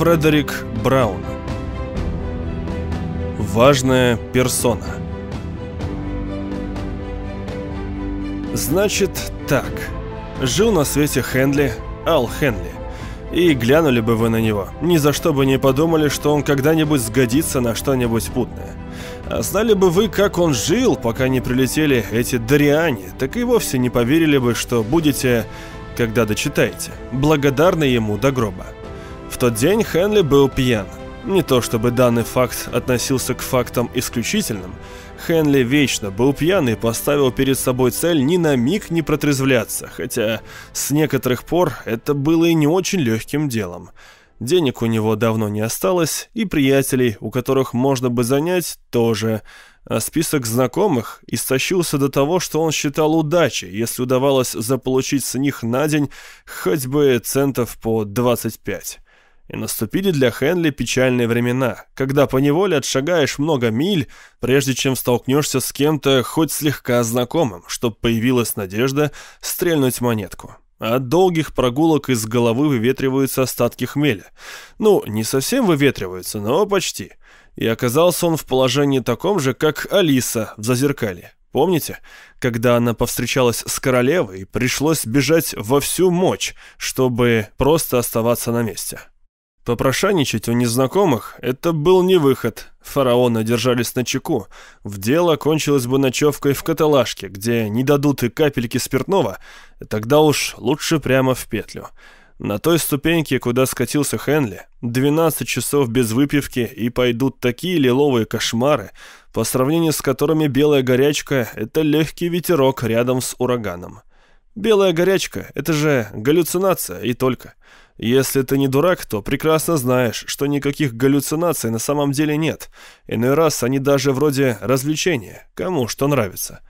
Фредерик Браун Важная персона Значит так. Жил на свете Хенли, Ал Хенли. И глянули бы вы на него, ни за что бы не подумали, что он когда-нибудь сгодится на что-нибудь путное. А знали бы вы, как он жил, пока не прилетели эти Дариане, так и вовсе не поверили бы, что будете, когда дочитаете, благодарны ему до гроба. В тот день Хенли был пьян. Не то чтобы данный факт относился к фактам исключительным, Хенли вечно был пьян и поставил перед собой цель ни на миг не протрезвляться, хотя с некоторых пор это было и не очень легким делом. Денег у него давно не осталось, и приятелей, у которых можно бы занять, тоже. А список знакомых истощился до того, что он считал удачей, если удавалось заполучить с них на день хоть бы центов по 25. И наступили для Хенли печальные времена, когда поневоле отшагаешь много миль, прежде чем столкнешься с кем-то хоть слегка знакомым, чтоб появилась надежда стрельнуть монетку. От долгих прогулок из головы выветриваются остатки хмеля. Ну, не совсем выветриваются, но почти. И оказался он в положении таком же, как Алиса в Зазеркалье. Помните, когда она повстречалась с королевой, пришлось бежать во всю мощь, чтобы просто оставаться на месте. Попрошайничать у незнакомых – это был не выход. Фараоны держались на чеку. В дело кончилось бы ночевкой в каталажке, где не дадут и капельки спиртного, тогда уж лучше прямо в петлю. На той ступеньке, куда скатился Хенли, 12 часов без выпивки и пойдут такие лиловые кошмары, по сравнению с которыми белая горячка – это легкий ветерок рядом с ураганом. Белая горячка – это же галлюцинация и только. Если ты не дурак, то прекрасно знаешь, что никаких галлюцинаций на самом деле нет. Иной раз они даже вроде развлечения, кому что нравится.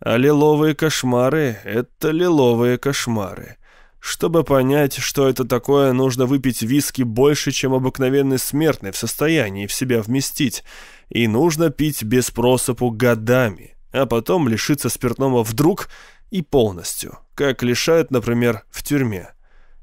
А лиловые кошмары — это лиловые кошмары. Чтобы понять, что это такое, нужно выпить виски больше, чем обыкновенный смертный в состоянии в себя вместить. И нужно пить без просыпу годами, а потом лишиться спиртного вдруг и полностью, как лишают, например, в тюрьме.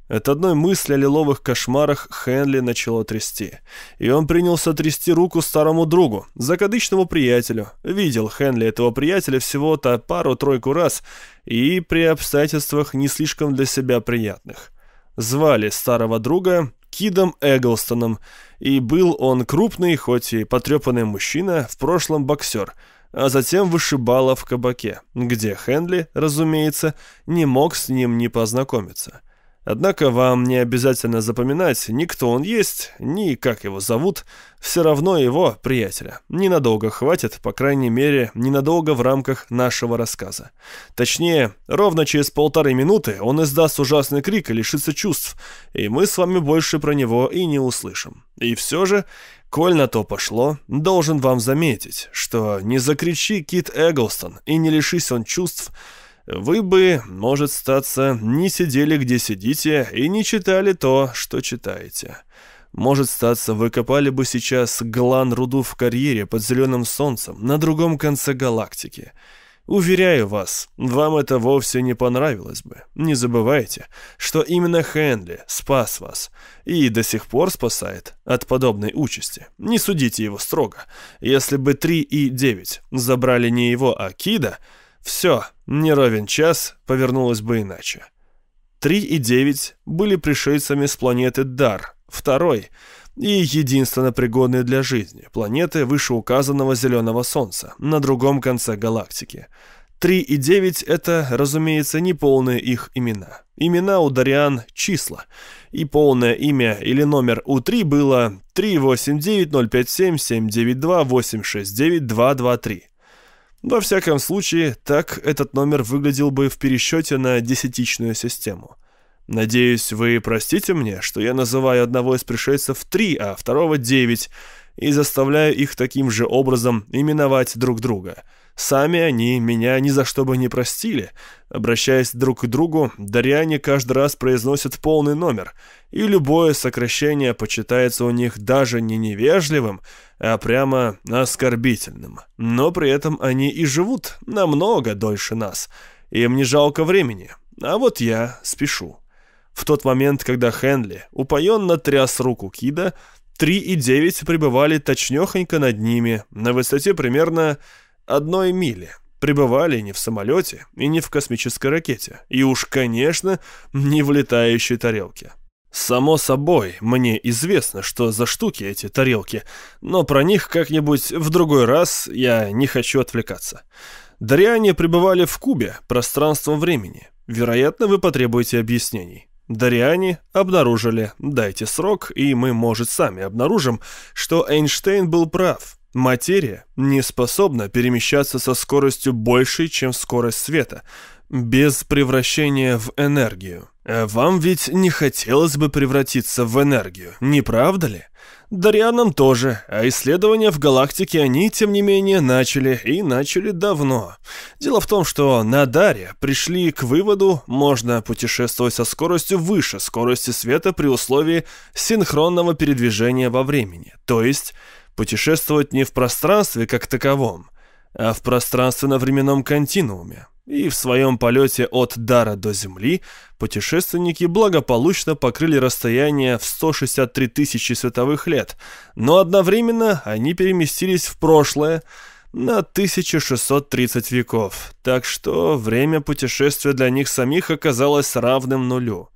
От одной мысли о лиловых кошмарах Хенли начало трясти. И он принялся трясти руку старому другу, закадычному приятелю. Видел Хенли этого приятеля всего-то пару-тройку раз и при обстоятельствах не слишком для себя приятных. Звали старого друга Кидом Эглстоном, и был он крупный, хоть и потрепанный мужчина, в прошлом боксер, а затем вышибала в кабаке, где Хенли, разумеется, не мог с ним не познакомиться. Однако вам не обязательно запоминать, ни кто он есть, ни как его зовут, все равно его, приятеля, ненадолго хватит, по крайней мере, ненадолго в рамках нашего рассказа. Точнее, ровно через полторы минуты он издаст ужасный крик и лишится чувств, и мы с вами больше про него и не услышим. И все же, коль на то пошло, должен вам заметить, что не закричи Кит Эглстон и не лишись он чувств, вы бы, может статься, не сидели, где сидите, и не читали то, что читаете. Может статься, вы копали бы сейчас глан-руду в карьере под зеленым солнцем на другом конце галактики. Уверяю вас, вам это вовсе не понравилось бы. Не забывайте, что именно Хенли спас вас и до сих пор спасает от подобной участи. Не судите его строго. Если бы 3 и 9 забрали не его, а Кида – все, не ровен час, повернулось бы иначе. Три и девять были пришельцами с планеты Дар, второй и единственно пригодной для жизни, планеты вышеуказанного зеленого Солнца, на другом конце галактики. Три и девять это, разумеется, не полные их имена. Имена у Дариан – числа, и полное имя или номер у 3 было 389-057-792-869-223. Во всяком случае, так этот номер выглядел бы в пересчете на десятичную систему. Надеюсь, вы простите мне, что я называю одного из пришельцев 3, а второго 9, и заставляю их таким же образом именовать друг друга – Сами они меня ни за что бы не простили. Обращаясь друг к другу, даряне каждый раз произносят полный номер, и любое сокращение почитается у них даже не невежливым, а прямо оскорбительным. Но при этом они и живут намного дольше нас. Им не жалко времени. А вот я спешу. В тот момент, когда Хенли упоенно тряс руку Кида, 3 и 9 пребывали точнёхонько над ними, на высоте примерно одной мили. Пребывали не в самолете и не в космической ракете, и уж, конечно, не в летающей тарелке. Само собой, мне известно, что за штуки эти тарелки, но про них как-нибудь в другой раз я не хочу отвлекаться. Дариане пребывали в кубе пространством времени. Вероятно, вы потребуете объяснений. Дариане обнаружили, дайте срок, и мы, может, сами обнаружим, что Эйнштейн был прав. Материя не способна перемещаться со скоростью большей, чем скорость света, без превращения в энергию. А вам ведь не хотелось бы превратиться в энергию, не правда ли? Дарианам тоже, а исследования в галактике они, тем не менее, начали, и начали давно. Дело в том, что на Даре пришли к выводу, можно путешествовать со скоростью выше скорости света при условии синхронного передвижения во времени, то есть путешествовать не в пространстве как таковом, а в пространственно-временном континууме. И в своем полете от Дара до Земли путешественники благополучно покрыли расстояние в 163 тысячи световых лет, но одновременно они переместились в прошлое на 1630 веков, так что время путешествия для них самих оказалось равным нулю.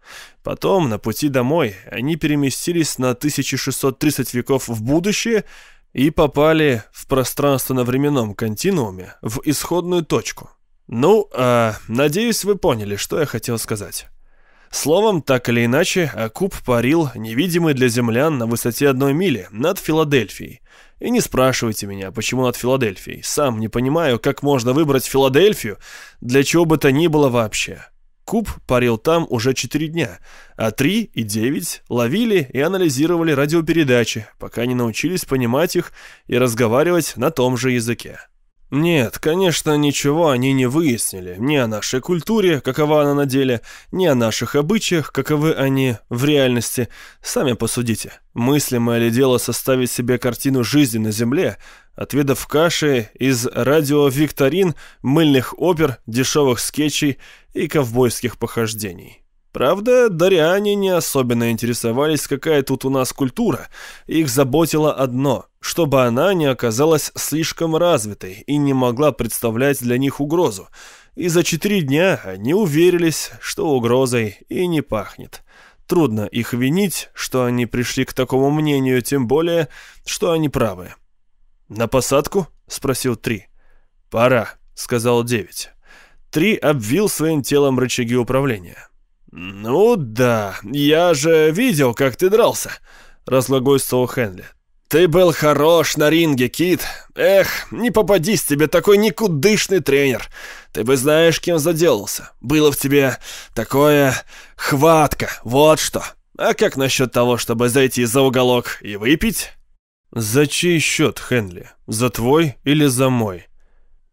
Потом, на пути домой, они переместились на 1630 веков в будущее и попали в пространственно-временном континууме в исходную точку – ну, э, надеюсь, вы поняли, что я хотел сказать. Словом, так или иначе, Акуб парил, невидимый для землян на высоте одной мили, над Филадельфией. И не спрашивайте меня, почему над Филадельфией. Сам не понимаю, как можно выбрать Филадельфию, для чего бы то ни было вообще. Куб парил там уже 4 дня, а 3 и 9 ловили и анализировали радиопередачи, пока не научились понимать их и разговаривать на том же языке. Нет, конечно, ничего они не выяснили. Ни о нашей культуре, какова она на деле, ни о наших обычаях, каковы они в реальности. Сами посудите. Мыслимое ли дело составить себе картину жизни на Земле, отведав каши из радиовикторин, мыльных опер, дешевых скетчей и ковбойских похождений? Правда, дариане не особенно интересовались, какая тут у нас культура. Их заботило одно, чтобы она не оказалась слишком развитой и не могла представлять для них угрозу. И за четыре дня они уверились, что угрозой и не пахнет. Трудно их винить, что они пришли к такому мнению, тем более, что они правы. «На посадку?» — спросил Три. «Пора», — сказал Девять. Три обвил своим телом рычаги управления. «Ну да, я же видел, как ты дрался», — разглагольствовал Хенли. «Ты был хорош на ринге, Кит. Эх, не попадись тебе такой никудышный тренер. Ты бы знаешь, кем заделался. Было в тебе такое... хватка, вот что. А как насчет того, чтобы зайти за уголок и выпить?» «За чей счет, Хенли? За твой или за мой?»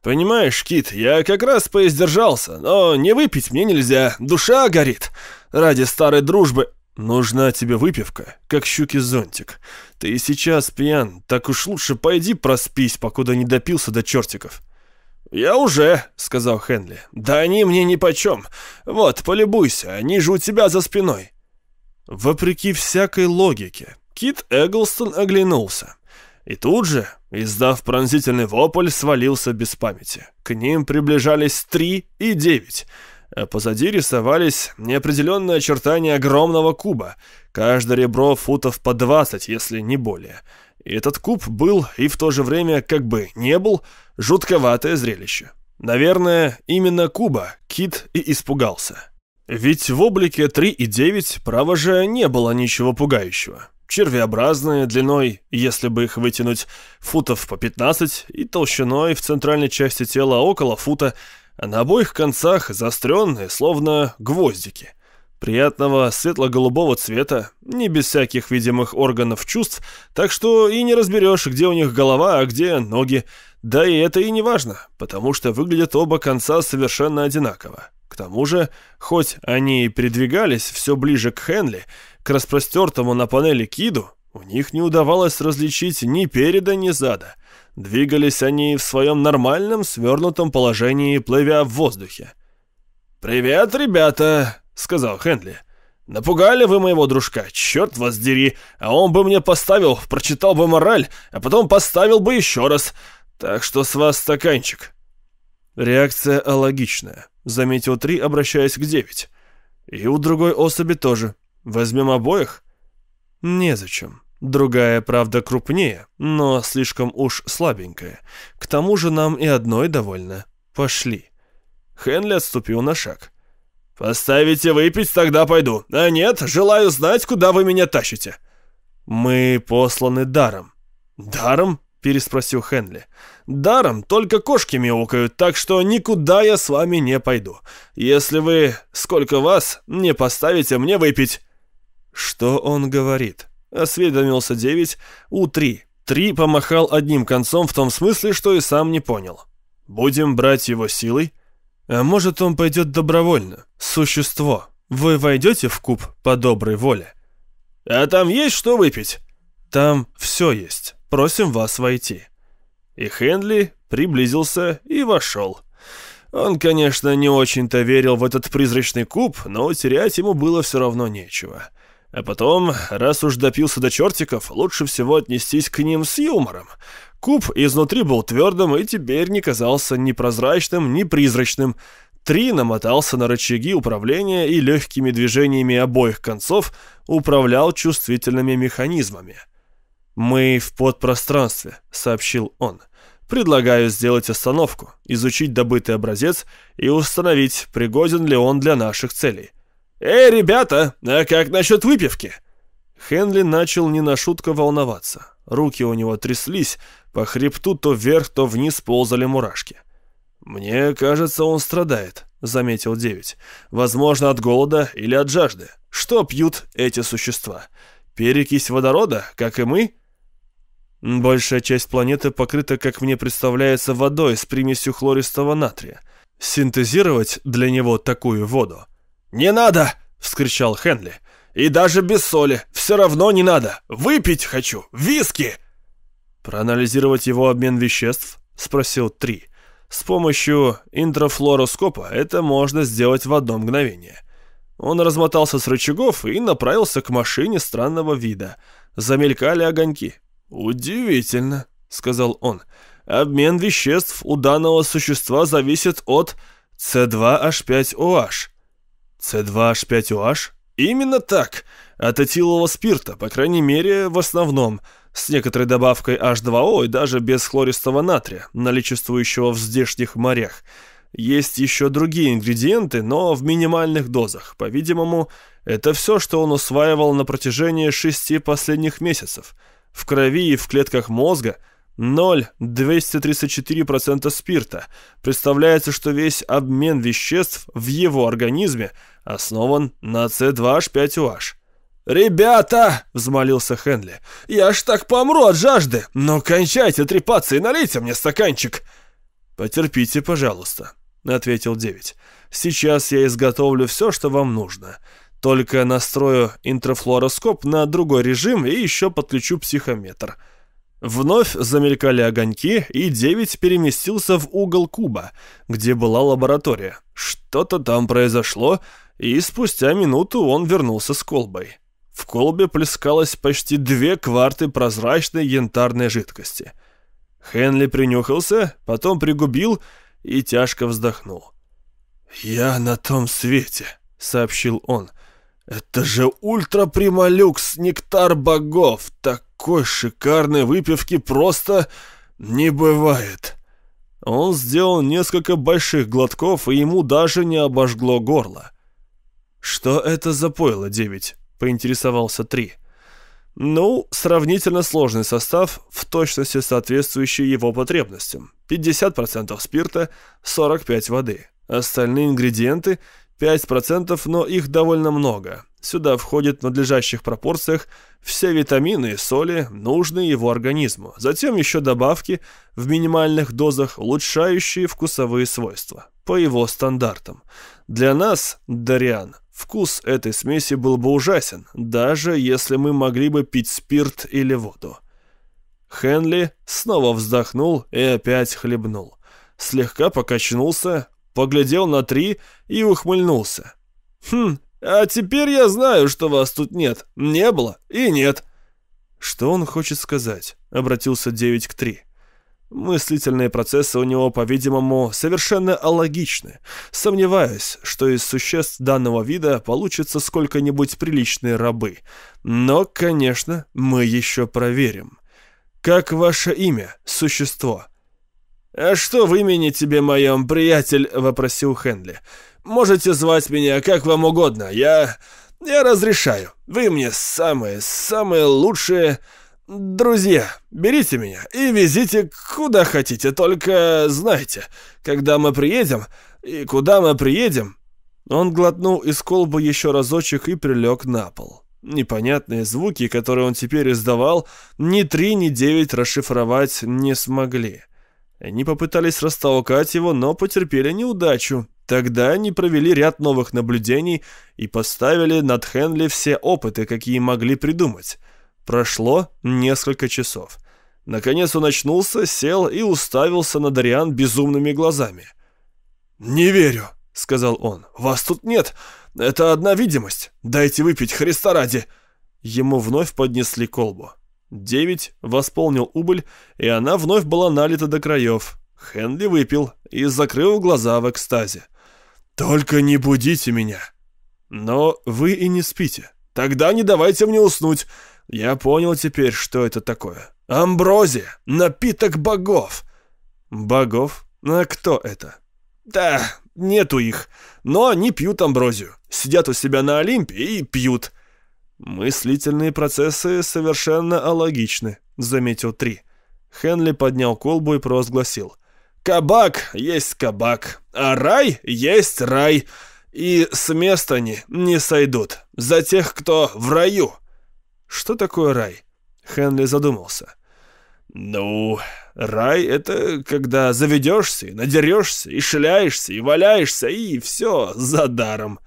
«Понимаешь, Кит, я как раз поиздержался, но не выпить мне нельзя, душа горит. Ради старой дружбы нужна тебе выпивка, как щуки зонтик. Ты сейчас пьян, так уж лучше пойди проспись, покуда не допился до чертиков». «Я уже», — сказал Хенли. «Да они мне нипочем. Вот, полюбуйся, они же у тебя за спиной». Вопреки всякой логике, Кит Эглстон оглянулся. И тут же, издав пронзительный вопль, свалился без памяти. К ним приближались три и девять, а позади рисовались неопределенные очертания огромного куба, каждое ребро футов по двадцать, если не более. И этот куб был и в то же время, как бы не был, жутковатое зрелище. Наверное, именно куба Кит и испугался. Ведь в облике 3 и 9, право же, не было ничего пугающего червеобразные, длиной, если бы их вытянуть, футов по 15 и толщиной в центральной части тела около фута, а на обоих концах заостренные, словно гвоздики. Приятного светло-голубого цвета, не без всяких видимых органов чувств, так что и не разберешь, где у них голова, а где ноги. Да и это и не важно, потому что выглядят оба конца совершенно одинаково. Тому же, хоть они и передвигались все ближе к Хенли, к распростертому на панели Киду, у них не удавалось различить ни переда, ни зада. Двигались они в своем нормальном свернутом положении, плывя в воздухе. «Привет, ребята!» — сказал Хенли. Напугали вы моего дружка, черт вас дери, а он бы мне поставил, прочитал бы мораль, а потом поставил бы еще раз. Так что с вас стаканчик». Реакция алогичная, заметил Три, обращаясь к девять. И у другой особи тоже. Возьмем обоих? Незачем. Другая, правда, крупнее, но слишком уж слабенькая. К тому же нам и одной довольно. Пошли. Хенли отступил на шаг. «Поставите выпить, тогда пойду. А нет, желаю знать, куда вы меня тащите». «Мы посланы даром». «Даром?» — переспросил Хенли. «Даром только кошки мяукают, так что никуда я с вами не пойду. Если вы, сколько вас, не поставите мне выпить». «Что он говорит?» — осведомился девять у три. Три помахал одним концом в том смысле, что и сам не понял. «Будем брать его силой?» А может, он пойдет добровольно? Существо. Вы войдете в куб по доброй воле? А там есть что выпить? Там все есть. Просим вас войти. И Хенли приблизился и вошел. Он, конечно, не очень-то верил в этот призрачный куб, но терять ему было все равно нечего. А потом, раз уж допился до чертиков, лучше всего отнестись к ним с юмором. Куб изнутри был твердым и теперь не казался ни прозрачным, ни призрачным. Три намотался на рычаги управления и легкими движениями обоих концов управлял чувствительными механизмами. «Мы в подпространстве», — сообщил он. «Предлагаю сделать остановку, изучить добытый образец и установить, пригоден ли он для наших целей». «Эй, ребята, а как насчет выпивки?» Хенли начал не на шутку волноваться. Руки у него тряслись, по хребту то вверх, то вниз ползали мурашки. «Мне кажется, он страдает», — заметил девять. «Возможно, от голода или от жажды. Что пьют эти существа? Перекись водорода, как и мы?» Большая часть планеты покрыта, как мне представляется, водой с примесью хлористого натрия. Синтезировать для него такую воду? «Не надо!» — вскричал Хенли. «И даже без соли. Все равно не надо. Выпить хочу. Виски!» «Проанализировать его обмен веществ?» — спросил Три. «С помощью интрафлороскопа это можно сделать в одно мгновение». Он размотался с рычагов и направился к машине странного вида. Замелькали огоньки. «Удивительно», — сказал он. «Обмен веществ у данного существа зависит от C2H5OH». «C2H5OH?» «Именно так. От этилового спирта, по крайней мере, в основном» с некоторой добавкой H2O и даже без хлористого натрия, наличествующего в здешних морях. Есть еще другие ингредиенты, но в минимальных дозах. По-видимому, это все, что он усваивал на протяжении шести последних месяцев. В крови и в клетках мозга 0,234% спирта. Представляется, что весь обмен веществ в его организме основан на C2H5OH. «Ребята!» — взмолился Хенли. «Я ж так помру от жажды! Ну, кончайте трепаться и налейте мне стаканчик!» «Потерпите, пожалуйста», — ответил девять. «Сейчас я изготовлю все, что вам нужно. Только настрою интрафлороскоп на другой режим и еще подключу психометр». Вновь замелькали огоньки, и девять переместился в угол куба, где была лаборатория. Что-то там произошло, и спустя минуту он вернулся с колбой. В колбе плескалось почти две кварты прозрачной янтарной жидкости. Хенли принюхался, потом пригубил и тяжко вздохнул. «Я на том свете», — сообщил он. «Это же ультрапрималюкс, нектар богов! Такой шикарной выпивки просто не бывает!» Он сделал несколько больших глотков, и ему даже не обожгло горло. «Что это за пойло, девять?» поинтересовался Три. Ну, сравнительно сложный состав, в точности соответствующий его потребностям. 50% спирта, 45% воды. Остальные ингредиенты 5%, но их довольно много. Сюда входят в надлежащих пропорциях все витамины и соли, нужные его организму. Затем еще добавки в минимальных дозах, улучшающие вкусовые свойства, по его стандартам. Для нас, Дариан, Вкус этой смеси был бы ужасен, даже если мы могли бы пить спирт или воду. Хенли снова вздохнул и опять хлебнул. Слегка покачнулся, поглядел на три и ухмыльнулся. «Хм, А теперь я знаю, что вас тут нет. Не было и нет». «Что он хочет сказать?» — обратился 9 к 3. Мыслительные процессы у него, по-видимому, совершенно алогичны. Сомневаюсь, что из существ данного вида получится сколько-нибудь приличные рабы. Но, конечно, мы еще проверим. Как ваше имя, существо? «А что в имени тебе моем, приятель?» — вопросил Хенли. «Можете звать меня как вам угодно. Я... я разрешаю. Вы мне самые, самые лучшие...» «Друзья, берите меня и везите куда хотите, только знайте, когда мы приедем и куда мы приедем...» Он глотнул из колбы еще разочек и прилег на пол. Непонятные звуки, которые он теперь издавал, ни три, ни девять расшифровать не смогли. Они попытались растолкать его, но потерпели неудачу. Тогда они провели ряд новых наблюдений и поставили над Хенли все опыты, какие могли придумать. Прошло несколько часов. Наконец он очнулся, сел и уставился на Дариан безумными глазами. «Не верю», — сказал он. «Вас тут нет. Это одна видимость. Дайте выпить, Христа ради». Ему вновь поднесли колбу. Девять восполнил убыль, и она вновь была налита до краев. Хенли выпил и закрыл глаза в экстазе. «Только не будите меня!» «Но вы и не спите. Тогда не давайте мне уснуть. Я понял теперь, что это такое. Амброзия, напиток богов. Богов? А кто это? Да, нету их. Но они пьют амброзию. Сидят у себя на Олимпе и пьют. Мыслительные процессы совершенно алогичны, заметил Три. Хенли поднял колбу и провозгласил. Кабак есть кабак, а рай есть рай. И с места они не сойдут. За тех, кто в раю. Что такое рай? Хенли задумался. Ну, рай — это когда заведешься, и надерешься, и шляешься, и валяешься, и все за даром.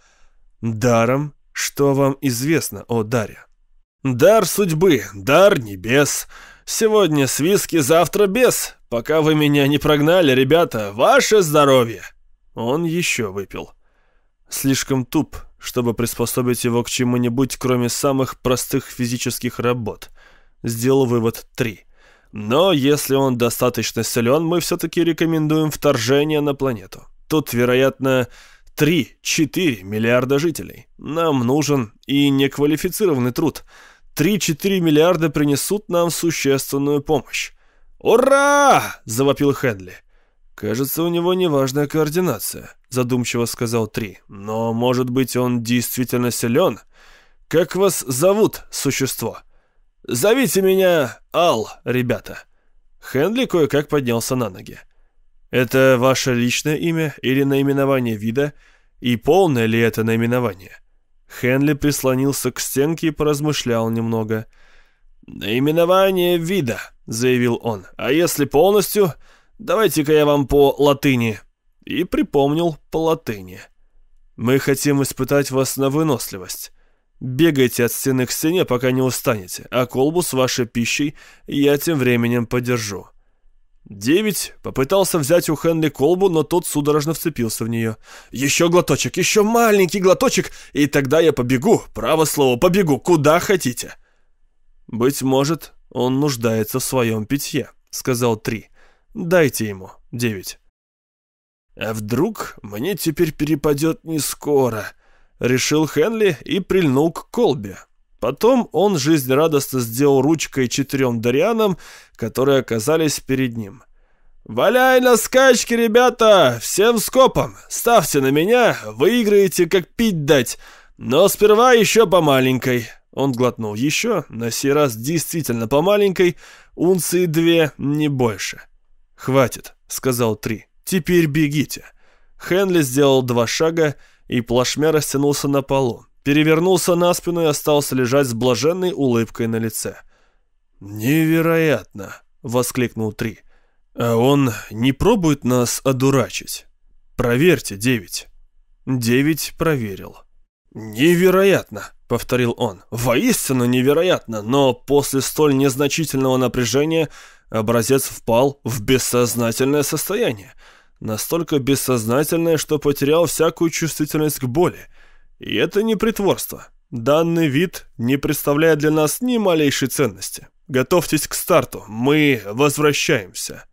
Даром? Что вам известно о даре? Дар судьбы, дар небес. Сегодня с виски, завтра без. Пока вы меня не прогнали, ребята, ваше здоровье. Он еще выпил. Слишком туп, чтобы приспособить его к чему-нибудь, кроме самых простых физических работ. Сделал вывод 3. Но если он достаточно силен, мы все-таки рекомендуем вторжение на планету. Тут, вероятно, 3-4 миллиарда жителей. Нам нужен и неквалифицированный труд. 3-4 миллиарда принесут нам существенную помощь. «Ура!» – завопил Хенли. «Кажется, у него неважная координация», — задумчиво сказал Три. «Но, может быть, он действительно силен? Как вас зовут, существо?» «Зовите меня Ал, ребята». Хенли кое-как поднялся на ноги. «Это ваше личное имя или наименование вида? И полное ли это наименование?» Хенли прислонился к стенке и поразмышлял немного. «Наименование вида», — заявил он. «А если полностью, Давайте-ка я вам по латыни». И припомнил по латыни. «Мы хотим испытать вас на выносливость. Бегайте от стены к стене, пока не устанете, а колбу с вашей пищей я тем временем подержу». Девять попытался взять у Хенли колбу, но тот судорожно вцепился в нее. «Еще глоточек, еще маленький глоточек, и тогда я побегу, право слово, побегу, куда хотите». «Быть может, он нуждается в своем питье», — сказал Три. Дайте ему девять. А вдруг мне теперь перепадет не скоро? Решил Хенли и прильнул к колбе. Потом он жизнерадостно сделал ручкой четырем Дарианам, которые оказались перед ним. «Валяй на скачки, ребята! Всем скопом! Ставьте на меня, выиграете, как пить дать! Но сперва еще по маленькой!» Он глотнул еще, на сей раз действительно по маленькой, унции две, не больше. «Хватит», — сказал Три. «Теперь бегите». Хенли сделал два шага и плашмя растянулся на полу, перевернулся на спину и остался лежать с блаженной улыбкой на лице. «Невероятно!» — воскликнул Три. «А он не пробует нас одурачить? Проверьте, девять». Девять проверил. «Невероятно!» — повторил он. «Воистину невероятно, но после столь незначительного напряжения Образец впал в бессознательное состояние. Настолько бессознательное, что потерял всякую чувствительность к боли. И это не притворство. Данный вид не представляет для нас ни малейшей ценности. Готовьтесь к старту, мы возвращаемся.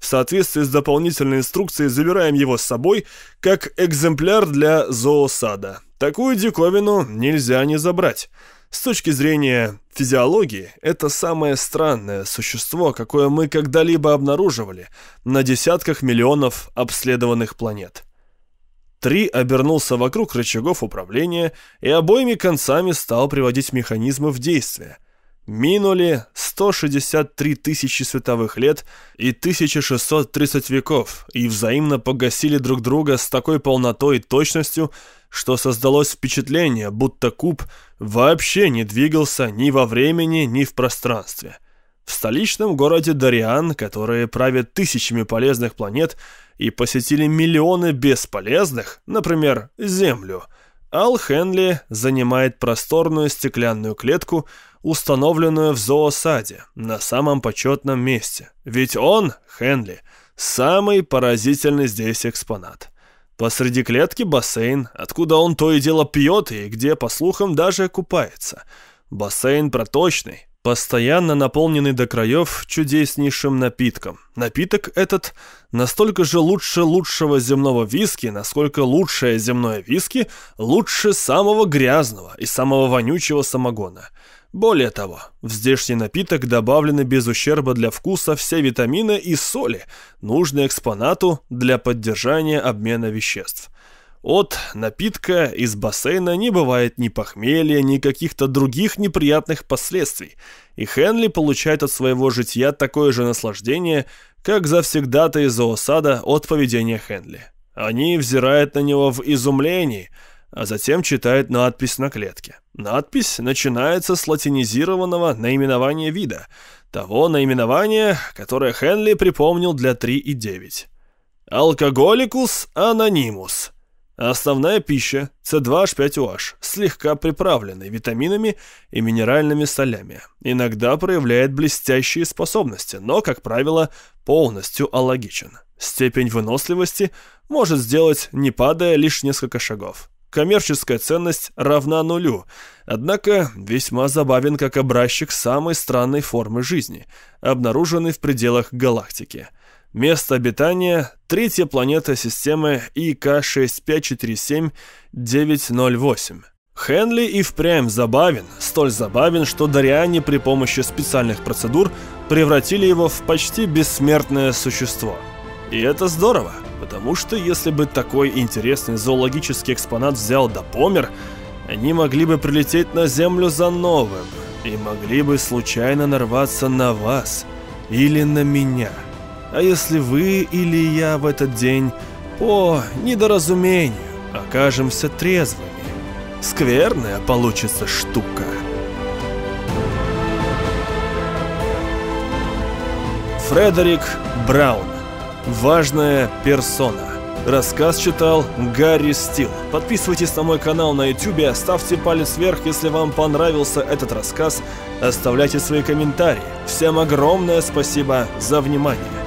В соответствии с дополнительной инструкцией забираем его с собой, как экземпляр для зоосада. Такую диковину нельзя не забрать. С точки зрения физиологии, это самое странное существо, какое мы когда-либо обнаруживали на десятках миллионов обследованных планет. Три обернулся вокруг рычагов управления и обоими концами стал приводить механизмы в действие. Минули 163 тысячи световых лет и 1630 веков и взаимно погасили друг друга с такой полнотой и точностью, что создалось впечатление, будто куб вообще не двигался ни во времени, ни в пространстве. В столичном городе Дариан, которые правят тысячами полезных планет и посетили миллионы бесполезных, например, Землю, Ал Хенли занимает просторную стеклянную клетку, установленную в зоосаде, на самом почетном месте. Ведь он, Хенли, самый поразительный здесь экспонат. Посреди клетки бассейн, откуда он то и дело пьет и где, по слухам, даже купается. Бассейн проточный, постоянно наполненный до краев чудеснейшим напитком. Напиток этот настолько же лучше лучшего земного виски, насколько лучшее земное виски лучше самого грязного и самого вонючего самогона. Более того, в здешний напиток добавлены без ущерба для вкуса все витамины и соли, нужные экспонату для поддержания обмена веществ. От напитка из бассейна не бывает ни похмелья, ни каких-то других неприятных последствий, и Хенли получает от своего житья такое же наслаждение, как завсегда-то из зоосада от поведения Хенли. Они взирают на него в изумлении – а затем читает надпись на клетке. Надпись начинается с латинизированного наименования вида, того наименования, которое Хенли припомнил для 3 и 9. Алкоголикус анонимус. Основная пища C2H5OH, слегка приправленный витаминами и минеральными солями. Иногда проявляет блестящие способности, но, как правило, полностью аллогичен. Степень выносливости может сделать, не падая, лишь несколько шагов коммерческая ценность равна нулю, однако весьма забавен как образчик самой странной формы жизни, обнаруженной в пределах галактики. Место обитания – третья планета системы ИК-6547-908. Хенли и впрямь забавен, столь забавен, что Дариане при помощи специальных процедур превратили его в почти бессмертное существо. И это здорово потому что если бы такой интересный зоологический экспонат взял да помер, они могли бы прилететь на Землю за новым и могли бы случайно нарваться на вас или на меня. А если вы или я в этот день по недоразумению окажемся трезвыми, скверная получится штука. Фредерик Браун Важная персона. Рассказ читал Гарри Стил. Подписывайтесь на мой канал на YouTube, ставьте палец вверх, если вам понравился этот рассказ, оставляйте свои комментарии. Всем огромное спасибо за внимание.